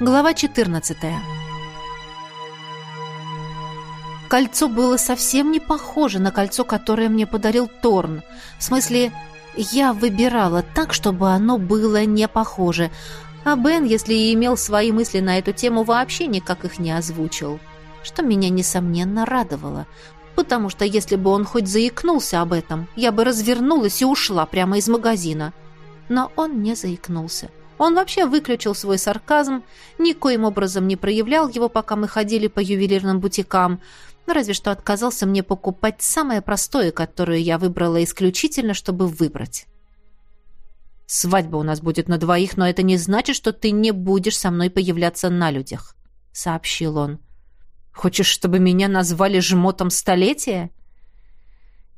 Глава 14. Кольцо было совсем не похоже на кольцо, которое мне подарил Торн. В смысле, я выбирала так, чтобы оно было не похоже. А Бен, если и имел свои мысли на эту тему, вообще никак их не озвучил. Что меня, несомненно, радовало. Потому что если бы он хоть заикнулся об этом, я бы развернулась и ушла прямо из магазина. Но он не заикнулся. Он вообще выключил свой сарказм, никоим образом не проявлял его, пока мы ходили по ювелирным бутикам, разве что отказался мне покупать самое простое, которое я выбрала исключительно, чтобы выбрать. «Свадьба у нас будет на двоих, но это не значит, что ты не будешь со мной появляться на людях», — сообщил он. «Хочешь, чтобы меня назвали жмотом столетия?»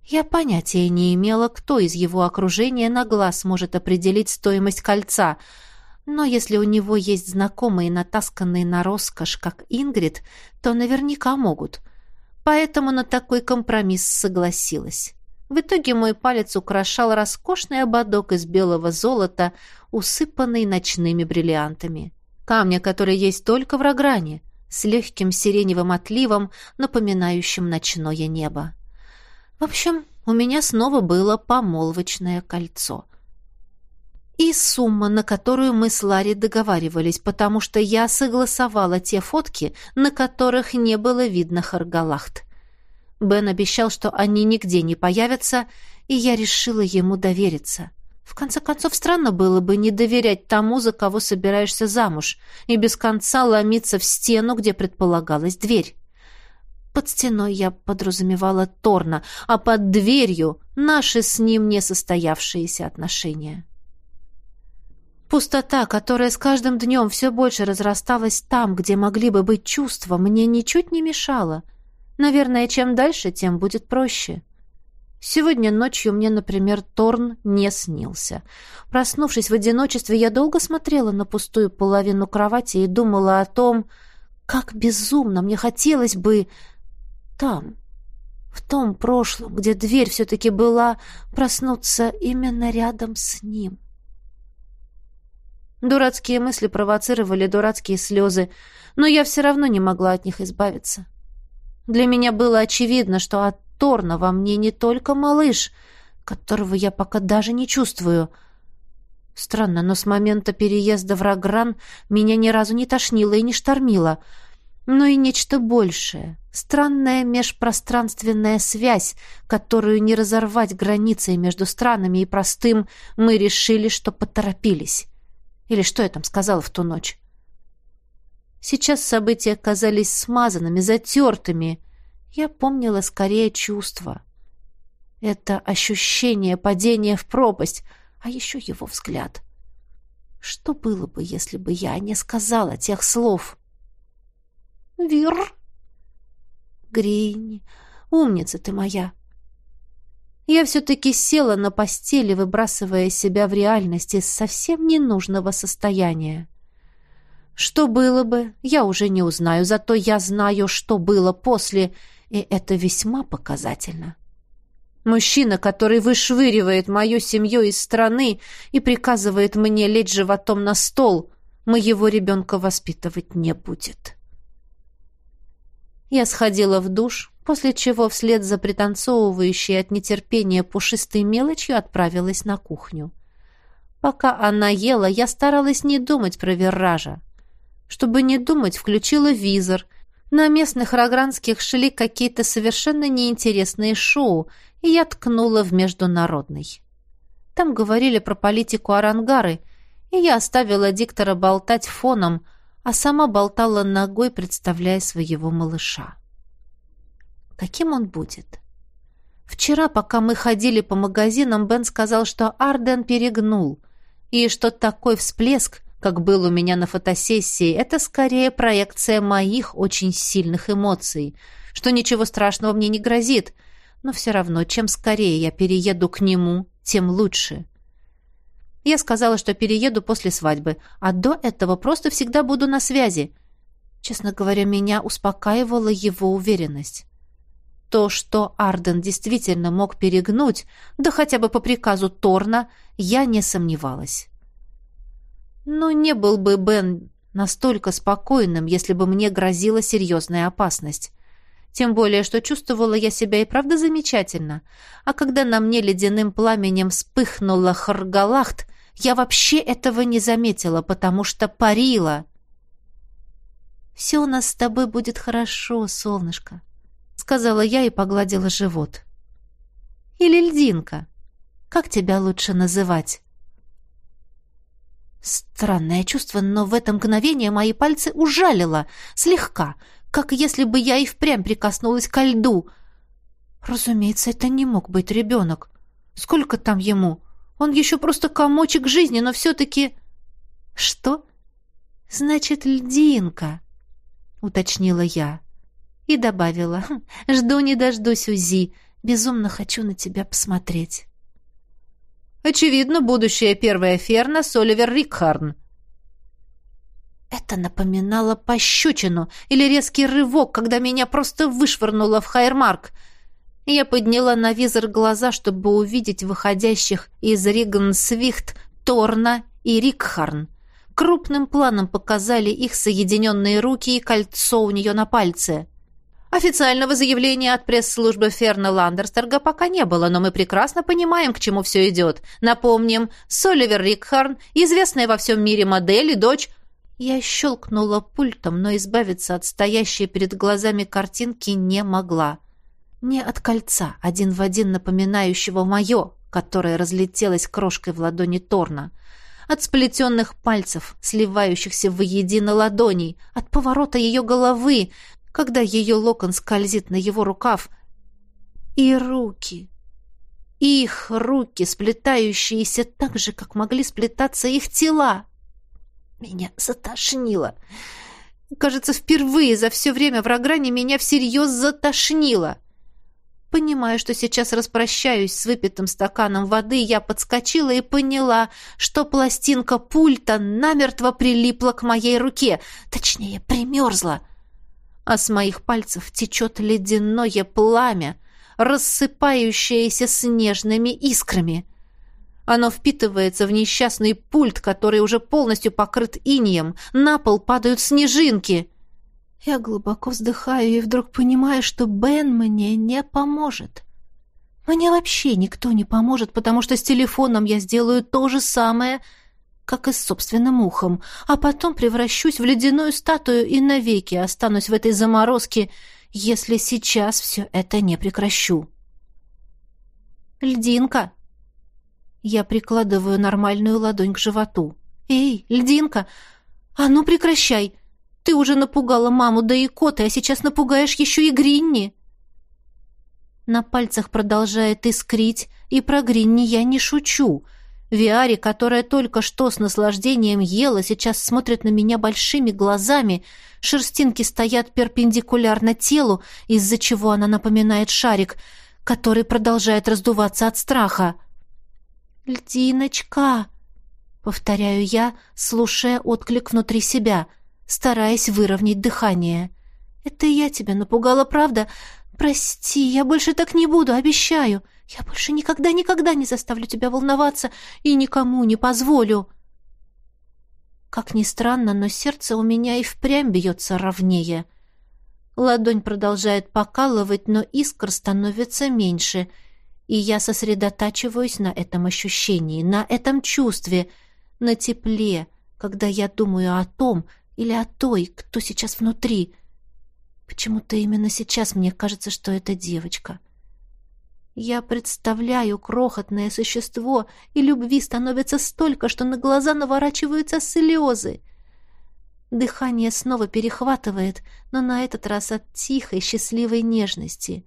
Я понятия не имела, кто из его окружения на глаз может определить стоимость кольца, но если у него есть знакомые, натасканные на роскошь, как Ингрид, то наверняка могут. Поэтому на такой компромисс согласилась. В итоге мой палец украшал роскошный ободок из белого золота, усыпанный ночными бриллиантами. Камня, который есть только в Рогране, с легким сиреневым отливом, напоминающим ночное небо. В общем, у меня снова было помолвочное кольцо — и сумма, на которую мы с Ларри договаривались, потому что я согласовала те фотки, на которых не было видно Харгалахт. Бен обещал, что они нигде не появятся, и я решила ему довериться. В конце концов, странно было бы не доверять тому, за кого собираешься замуж, и без конца ломиться в стену, где предполагалась дверь. Под стеной я подразумевала Торна, а под дверью — наши с ним несостоявшиеся отношения. Пустота, которая с каждым днем все больше разрасталась там, где могли бы быть чувства, мне ничуть не мешала. Наверное, чем дальше, тем будет проще. Сегодня ночью мне, например, Торн не снился. Проснувшись в одиночестве, я долго смотрела на пустую половину кровати и думала о том, как безумно мне хотелось бы там, в том прошлом, где дверь все-таки была, проснуться именно рядом с ним. Дурацкие мысли провоцировали дурацкие слезы, но я все равно не могла от них избавиться. Для меня было очевидно, что от Торна во мне не только малыш, которого я пока даже не чувствую. Странно, но с момента переезда в Рагран меня ни разу не тошнило и не штормило, но и нечто большее. Странная межпространственная связь, которую не разорвать границей между странами и простым, мы решили, что поторопились. Или что я там сказала в ту ночь? Сейчас события казались смазанными, затертыми. Я помнила скорее чувства. Это ощущение падения в пропасть, а еще его взгляд. Что было бы, если бы я не сказала тех слов? «Вир!» «Гринь, умница ты моя!» Я все-таки села на постели, выбрасывая себя в реальность из совсем ненужного состояния. Что было бы, я уже не узнаю, зато я знаю, что было после, и это весьма показательно. Мужчина, который вышвыривает мою семью из страны и приказывает мне лечь животом на стол, моего ребенка воспитывать не будет. Я сходила в душ, после чего вслед за пританцовывающей от нетерпения пушистой мелочью отправилась на кухню. Пока она ела, я старалась не думать про виража. Чтобы не думать, включила визор. На местных рогранских шли какие-то совершенно неинтересные шоу, и я ткнула в международный. Там говорили про политику Арангары, и я оставила диктора болтать фоном, а сама болтала ногой, представляя своего малыша. Каким он будет? Вчера, пока мы ходили по магазинам, Бен сказал, что Арден перегнул, и что такой всплеск, как был у меня на фотосессии, это скорее проекция моих очень сильных эмоций, что ничего страшного мне не грозит, но все равно, чем скорее я перееду к нему, тем лучше. Я сказала, что перееду после свадьбы, а до этого просто всегда буду на связи. Честно говоря, меня успокаивала его уверенность. То, что Арден действительно мог перегнуть, да хотя бы по приказу Торна, я не сомневалась. Но не был бы Бен настолько спокойным, если бы мне грозила серьезная опасность. Тем более, что чувствовала я себя и правда замечательно. А когда на мне ледяным пламенем вспыхнула Харгалахт, я вообще этого не заметила, потому что парила. «Все у нас с тобой будет хорошо, солнышко», — сказала я и погладила живот. «Или льдинка. Как тебя лучше называть?» Странное чувство, но в это мгновение мои пальцы ужалило, слегка, как если бы я и впрямь прикоснулась ко льду. Разумеется, это не мог быть ребенок. Сколько там ему? Он еще просто комочек жизни, но все-таки... Что? Значит, льдинка, уточнила я. И добавила, «Хм, жду не дождусь, УЗИ. Безумно хочу на тебя посмотреть. Очевидно, будущая первая ферна Соливер Рикхарн. Это напоминало пощечину или резкий рывок, когда меня просто вышвырнуло в Хайермарк. Я подняла на визор глаза, чтобы увидеть выходящих из Ригансвихт, Торна и Рикхарн. Крупным планом показали их соединенные руки и кольцо у нее на пальце. Официального заявления от пресс-службы Ферна Ландерстерга пока не было, но мы прекрасно понимаем, к чему все идет. Напомним, Соливер Рикхарн, известная во всем мире модель и дочь... Я щелкнула пультом, но избавиться от стоящей перед глазами картинки не могла. Не от кольца, один в один напоминающего мое, которое разлетелось крошкой в ладони Торна. От сплетенных пальцев, сливающихся воедино ладоней, от поворота ее головы, когда ее локон скользит на его рукав, и руки. Их руки, сплетающиеся так же, как могли сплетаться их тела. Меня затошнило. Кажется, впервые за все время в Рогране меня всерьез затошнило. Понимая, что сейчас распрощаюсь с выпитым стаканом воды, я подскочила и поняла, что пластинка пульта намертво прилипла к моей руке, точнее, примерзла а с моих пальцев течет ледяное пламя, рассыпающееся снежными искрами. Оно впитывается в несчастный пульт, который уже полностью покрыт инием. На пол падают снежинки. Я глубоко вздыхаю и вдруг понимаю, что Бен мне не поможет. Мне вообще никто не поможет, потому что с телефоном я сделаю то же самое, как и с собственным ухом, а потом превращусь в ледяную статую и навеки останусь в этой заморозке, если сейчас все это не прекращу. «Льдинка!» Я прикладываю нормальную ладонь к животу. «Эй, льдинка! А ну прекращай! Ты уже напугала маму да и кота, а сейчас напугаешь еще и Гринни!» На пальцах продолжает искрить, и про Гринни я не шучу — Виари, которая только что с наслаждением ела, сейчас смотрит на меня большими глазами. Шерстинки стоят перпендикулярно телу, из-за чего она напоминает шарик, который продолжает раздуваться от страха. «Льдиночка!» — повторяю я, слушая отклик внутри себя, стараясь выровнять дыхание. «Это я тебя напугала, правда? Прости, я больше так не буду, обещаю!» Я больше никогда-никогда не заставлю тебя волноваться и никому не позволю. Как ни странно, но сердце у меня и впрямь бьется ровнее. Ладонь продолжает покалывать, но искр становится меньше, и я сосредотачиваюсь на этом ощущении, на этом чувстве, на тепле, когда я думаю о том или о той, кто сейчас внутри. Почему-то именно сейчас мне кажется, что это девочка. Я представляю крохотное существо, и любви становится столько, что на глаза наворачиваются слезы. Дыхание снова перехватывает, но на этот раз от тихой, счастливой нежности.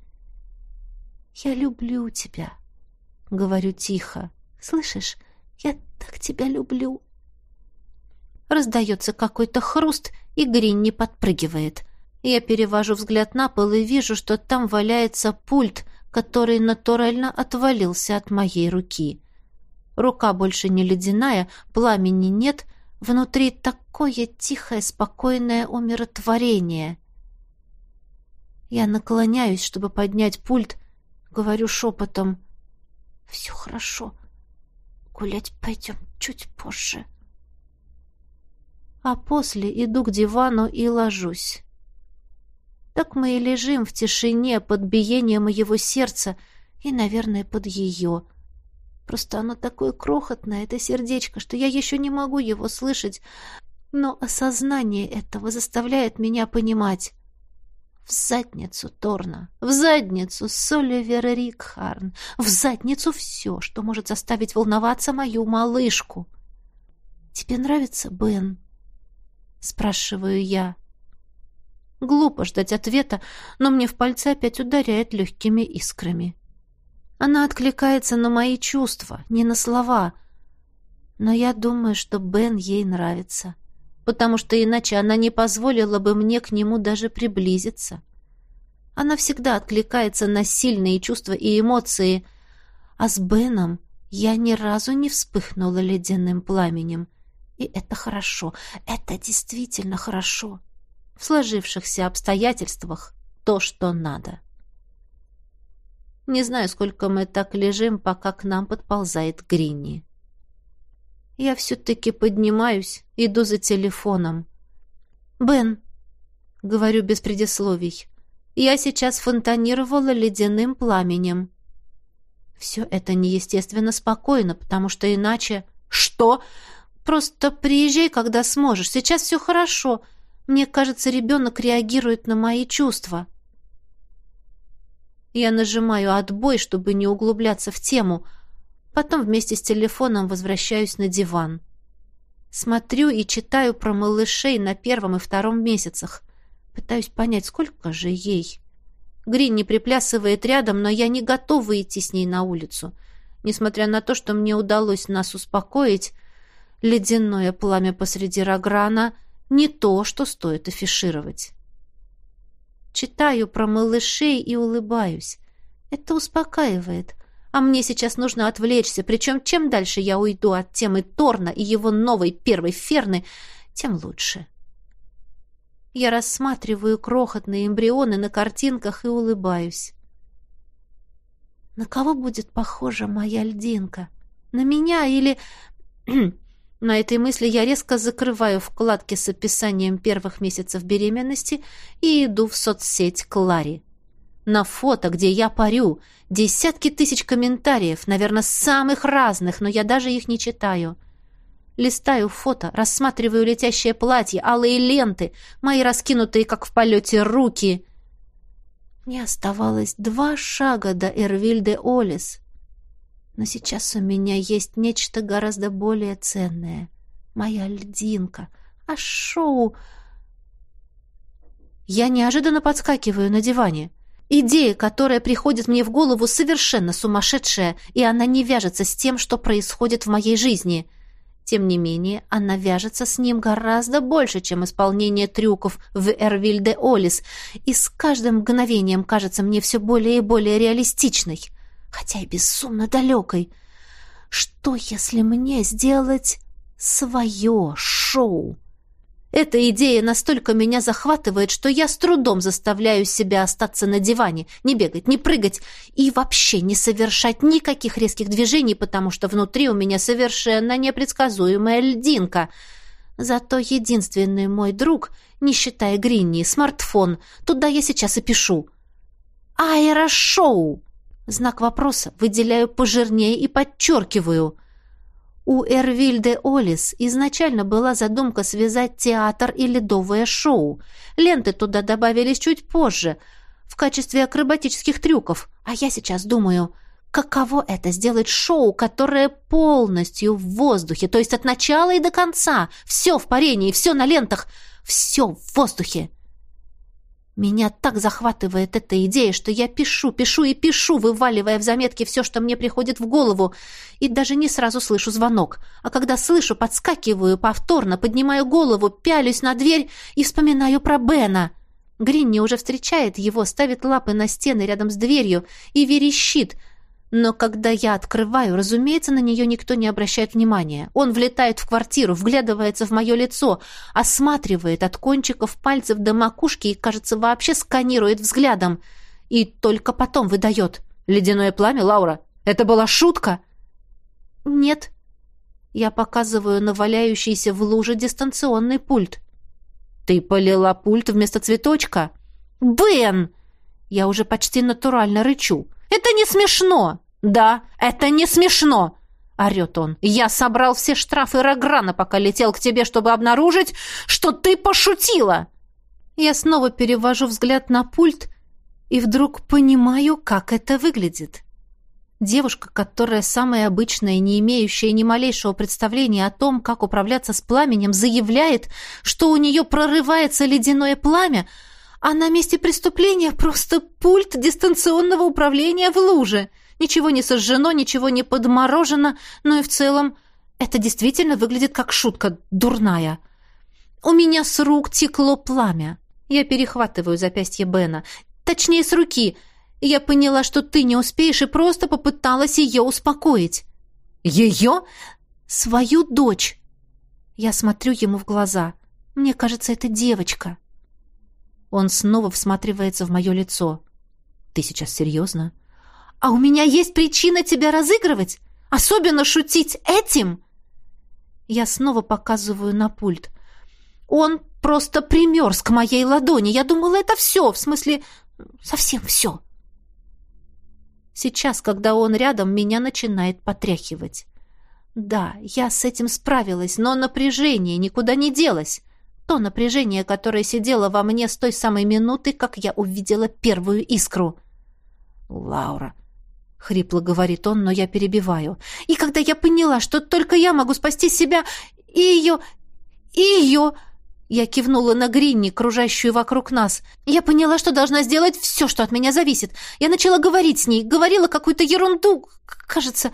«Я люблю тебя», — говорю тихо. «Слышишь, я так тебя люблю». Раздается какой-то хруст, и Гринни подпрыгивает. Я перевожу взгляд на пол и вижу, что там валяется пульт — который натурально отвалился от моей руки. Рука больше не ледяная, пламени нет, внутри такое тихое, спокойное умиротворение. Я наклоняюсь, чтобы поднять пульт, говорю шепотом. «Все хорошо. Гулять пойдем чуть позже». а после иду к дивану и ложусь. Так мы и лежим в тишине под биением моего сердца и, наверное, под ее. Просто оно такое крохотное, это сердечко, что я еще не могу его слышать, но осознание этого заставляет меня понимать. В задницу Торна, в задницу Соливера Рикхарн, в задницу все, что может заставить волноваться мою малышку. «Тебе нравится Бен?» — спрашиваю я. Глупо ждать ответа, но мне в пальцы опять ударяет легкими искрами. Она откликается на мои чувства, не на слова. Но я думаю, что Бен ей нравится, потому что иначе она не позволила бы мне к нему даже приблизиться. Она всегда откликается на сильные чувства и эмоции, а с Беном я ни разу не вспыхнула ледяным пламенем. И это хорошо, это действительно хорошо. В сложившихся обстоятельствах то, что надо. Не знаю, сколько мы так лежим, пока к нам подползает Гринни. Я все-таки поднимаюсь, иду за телефоном. «Бен», — говорю без предисловий, — «я сейчас фонтанировала ледяным пламенем». Все это неестественно спокойно, потому что иначе... «Что?» «Просто приезжай, когда сможешь. Сейчас все хорошо. Мне кажется, ребенок реагирует на мои чувства». Я нажимаю «отбой», чтобы не углубляться в тему. Потом вместе с телефоном возвращаюсь на диван. Смотрю и читаю про малышей на первом и втором месяцах. Пытаюсь понять, сколько же ей. Грин не приплясывает рядом, но я не готова идти с ней на улицу. Несмотря на то, что мне удалось нас успокоить, ледяное пламя посреди Рограна — не то, что стоит афишировать. Читаю про малышей и улыбаюсь. Это успокаивает. А мне сейчас нужно отвлечься, причем чем дальше я уйду от темы Торна и его новой первой ферны, тем лучше. Я рассматриваю крохотные эмбрионы на картинках и улыбаюсь. На кого будет похожа моя льдинка? На меня или... На этой мысли я резко закрываю вкладки с описанием первых месяцев беременности и иду в соцсеть Клари. На фото, где я парю, десятки тысяч комментариев, наверное, самых разных, но я даже их не читаю. Листаю фото, рассматриваю летящее платье, алые ленты, мои раскинутые, как в полете, руки. Мне оставалось два шага до Эрвильде Олис. Но сейчас у меня есть нечто гораздо более ценное. Моя льдинка. А шоу... Я неожиданно подскакиваю на диване. Идея, которая приходит мне в голову, совершенно сумасшедшая, и она не вяжется с тем, что происходит в моей жизни. Тем не менее, она вяжется с ним гораздо больше, чем исполнение трюков в Эрвиль-де-Олис, и с каждым мгновением кажется мне все более и более реалистичной хотя и безумно далекой. Что, если мне сделать свое шоу? Эта идея настолько меня захватывает, что я с трудом заставляю себя остаться на диване, не бегать, не прыгать и вообще не совершать никаких резких движений, потому что внутри у меня совершенно непредсказуемая льдинка. Зато единственный мой друг, не считая Гринни, смартфон, туда я сейчас и пишу. Аэрошоу! Знак вопроса выделяю пожирнее и подчеркиваю. У Эрвильде Олис изначально была задумка связать театр и ледовое шоу. Ленты туда добавились чуть позже, в качестве акробатических трюков. А я сейчас думаю, каково это сделать шоу, которое полностью в воздухе, то есть от начала и до конца. Все в парении, все на лентах, все в воздухе. Меня так захватывает эта идея, что я пишу, пишу и пишу, вываливая в заметки все, что мне приходит в голову, и даже не сразу слышу звонок. А когда слышу, подскакиваю повторно, поднимаю голову, пялюсь на дверь и вспоминаю про Бена. Гринни уже встречает его, ставит лапы на стены рядом с дверью и верещит — но когда я открываю, разумеется, на нее никто не обращает внимания. Он влетает в квартиру, вглядывается в мое лицо, осматривает от кончиков пальцев до макушки и, кажется, вообще сканирует взглядом. И только потом выдает. «Ледяное пламя, Лаура? Это была шутка?» «Нет». Я показываю на валяющийся в луже дистанционный пульт. «Ты полила пульт вместо цветочка?» «Бен!» Я уже почти натурально рычу. «Это не смешно!» «Да, это не смешно!» — орет он. «Я собрал все штрафы Рограна, пока летел к тебе, чтобы обнаружить, что ты пошутила!» Я снова перевожу взгляд на пульт и вдруг понимаю, как это выглядит. Девушка, которая самая обычная, не имеющая ни малейшего представления о том, как управляться с пламенем, заявляет, что у нее прорывается ледяное пламя, а на месте преступления просто пульт дистанционного управления в луже. Ничего не сожжено, ничего не подморожено, но и в целом это действительно выглядит как шутка дурная. У меня с рук текло пламя. Я перехватываю запястье Бена. Точнее, с руки — я поняла, что ты не успеешь, и просто попыталась ее успокоить. Ее? Свою дочь. Я смотрю ему в глаза. Мне кажется, это девочка. Он снова всматривается в мое лицо. Ты сейчас серьезно? А у меня есть причина тебя разыгрывать? Особенно шутить этим? Я снова показываю на пульт. Он просто примерз к моей ладони. Я думала, это все, в смысле, совсем все. Сейчас, когда он рядом, меня начинает потряхивать. Да, я с этим справилась, но напряжение никуда не делось. То напряжение, которое сидело во мне с той самой минуты, как я увидела первую искру. «Лаура», — хрипло говорит он, но я перебиваю. «И когда я поняла, что только я могу спасти себя и ее... и ее...» Я кивнула на Гринни, кружащую вокруг нас. Я поняла, что должна сделать все, что от меня зависит. Я начала говорить с ней, говорила какую-то ерунду. Кажется,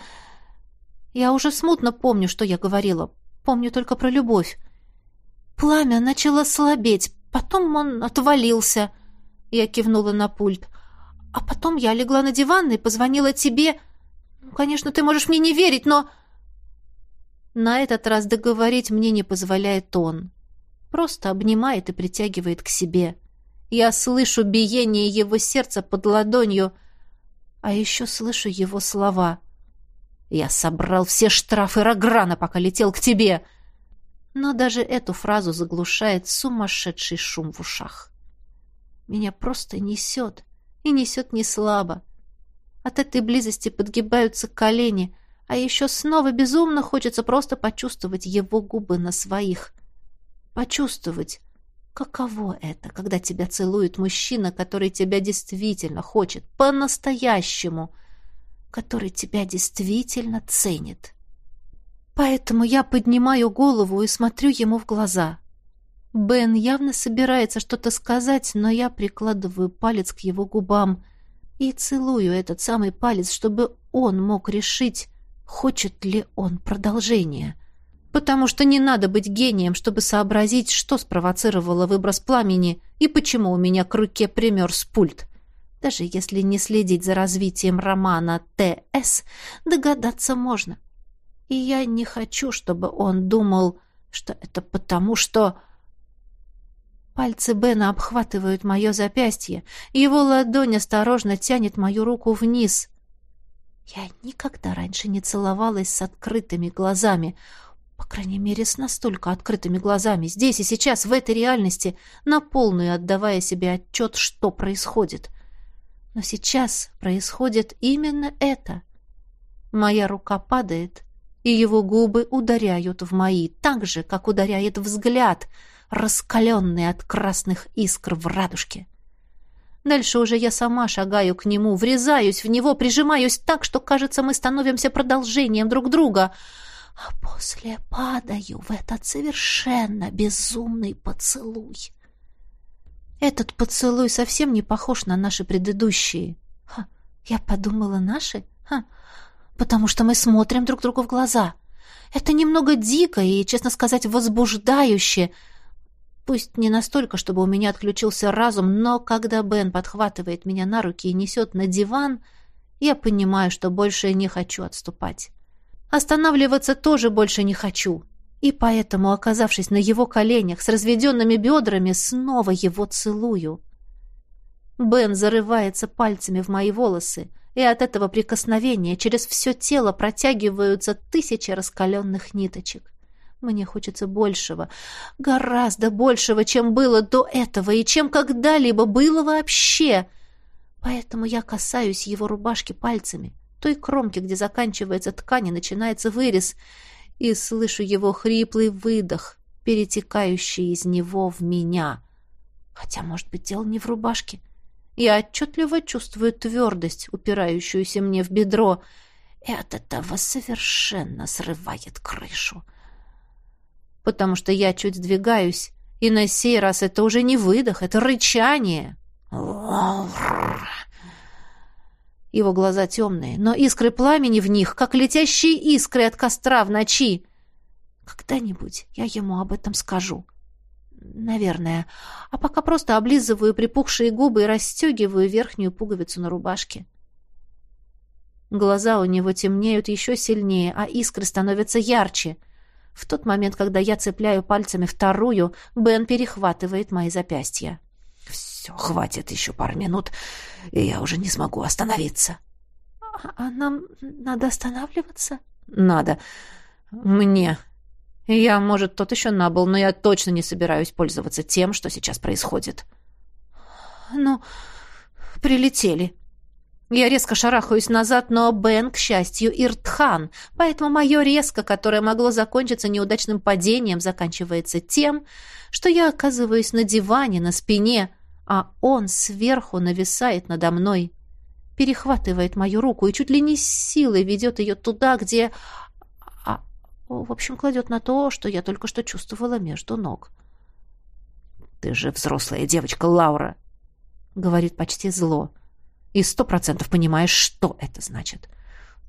я уже смутно помню, что я говорила. Помню только про любовь. Пламя начало слабеть, потом он отвалился. Я кивнула на пульт. А потом я легла на диван и позвонила тебе. Конечно, ты можешь мне не верить, но... На этот раз договорить мне не позволяет он просто обнимает и притягивает к себе. Я слышу биение его сердца под ладонью, а еще слышу его слова. «Я собрал все штрафы Рограна, пока летел к тебе!» Но даже эту фразу заглушает сумасшедший шум в ушах. Меня просто несет, и несет не слабо. От этой близости подгибаются колени, а еще снова безумно хочется просто почувствовать его губы на своих — Почувствовать, каково это, когда тебя целует мужчина, который тебя действительно хочет, по-настоящему, который тебя действительно ценит. Поэтому я поднимаю голову и смотрю ему в глаза. Бен явно собирается что-то сказать, но я прикладываю палец к его губам и целую этот самый палец, чтобы он мог решить, хочет ли он продолжения потому что не надо быть гением, чтобы сообразить, что спровоцировало выброс пламени и почему у меня к руке примерз пульт. Даже если не следить за развитием романа Т.С., догадаться можно. И я не хочу, чтобы он думал, что это потому, что... Пальцы Бена обхватывают мое запястье, его ладонь осторожно тянет мою руку вниз. Я никогда раньше не целовалась с открытыми глазами — по крайней мере, с настолько открытыми глазами, здесь и сейчас, в этой реальности, на полную отдавая себе отчет, что происходит. Но сейчас происходит именно это. Моя рука падает, и его губы ударяют в мои, так же, как ударяет взгляд, раскаленный от красных искр в радужке. Дальше уже я сама шагаю к нему, врезаюсь в него, прижимаюсь так, что, кажется, мы становимся продолжением друг друга — а после падаю в этот совершенно безумный поцелуй. Этот поцелуй совсем не похож на наши предыдущие. Ха, я подумала, наши? Ха, потому что мы смотрим друг другу в глаза. Это немного дико и, честно сказать, возбуждающе. Пусть не настолько, чтобы у меня отключился разум, но когда Бен подхватывает меня на руки и несет на диван, я понимаю, что больше не хочу отступать. Останавливаться тоже больше не хочу. И поэтому, оказавшись на его коленях с разведенными бедрами, снова его целую. Бен зарывается пальцами в мои волосы, и от этого прикосновения через все тело протягиваются тысячи раскаленных ниточек. Мне хочется большего, гораздо большего, чем было до этого и чем когда-либо было вообще. Поэтому я касаюсь его рубашки пальцами, той кромки, где заканчивается ткань и начинается вырез, и слышу его хриплый выдох, перетекающий из него в меня. Хотя, может быть, дело не в рубашке. Я отчетливо чувствую твердость, упирающуюся мне в бедро, и от этого совершенно срывает крышу. Потому что я чуть сдвигаюсь, и на сей раз это уже не выдох, это рычание. Его глаза темные, но искры пламени в них, как летящие искры от костра в ночи. Когда-нибудь я ему об этом скажу. Наверное. А пока просто облизываю припухшие губы и расстегиваю верхнюю пуговицу на рубашке. Глаза у него темнеют еще сильнее, а искры становятся ярче. В тот момент, когда я цепляю пальцами вторую, Бен перехватывает мои запястья. Все, хватит еще пару минут, и я уже не смогу остановиться. А, а нам надо останавливаться? Надо. Мне. Я, может, тот еще набыл, но я точно не собираюсь пользоваться тем, что сейчас происходит. Ну, прилетели. Я резко шарахаюсь назад, но Бен, к счастью, Иртхан, поэтому мое резко, которое могло закончиться неудачным падением, заканчивается тем, что я оказываюсь на диване, на спине, а он сверху нависает надо мной, перехватывает мою руку и чуть ли не силой ведет ее туда, где... А, в общем, кладет на то, что я только что чувствовала между ног. «Ты же взрослая девочка, Лаура!» — говорит почти зло. «И сто процентов понимаешь, что это значит.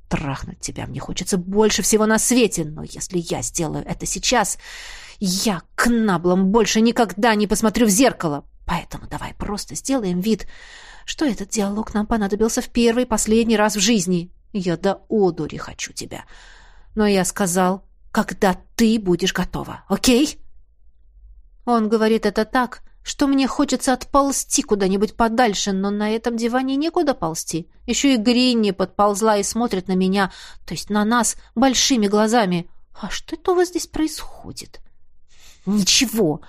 Трахнуть тебя мне хочется больше всего на свете, но если я сделаю это сейчас, я к наблам больше никогда не посмотрю в зеркало, Поэтому давай просто сделаем вид, что этот диалог нам понадобился в первый последний раз в жизни. Я до одури хочу тебя. Но я сказал, когда ты будешь готова, окей? Он говорит это так, что мне хочется отползти куда-нибудь подальше, но на этом диване некуда ползти. Еще и Гринни подползла и смотрит на меня, то есть на нас, большими глазами. А что это у вас здесь происходит? Ничего.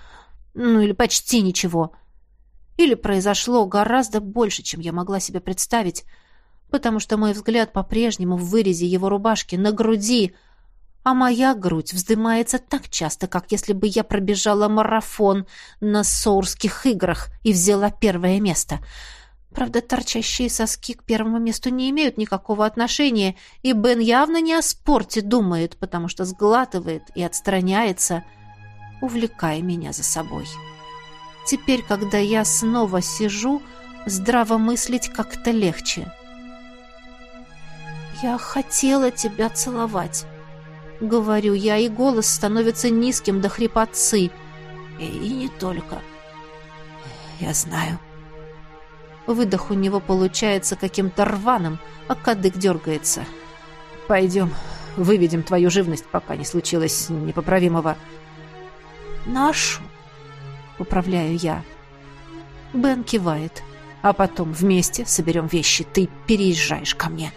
Ну или почти ничего. — или произошло гораздо больше, чем я могла себе представить, потому что мой взгляд по-прежнему в вырезе его рубашки на груди, а моя грудь вздымается так часто, как если бы я пробежала марафон на Соурских играх и взяла первое место. Правда, торчащие соски к первому месту не имеют никакого отношения, и Бен явно не о спорте думает, потому что сглатывает и отстраняется, увлекая меня за собой». Теперь, когда я снова сижу, здраво мыслить как-то легче. «Я хотела тебя целовать», — говорю я, и голос становится низким до хрипотцы. И, не только. Я знаю. Выдох у него получается каким-то рваным, а кадык дергается. «Пойдем, выведем твою живность, пока не случилось непоправимого». «Нашу?» Управляю я. Бен кивает. А потом вместе соберем вещи. Ты переезжаешь ко мне.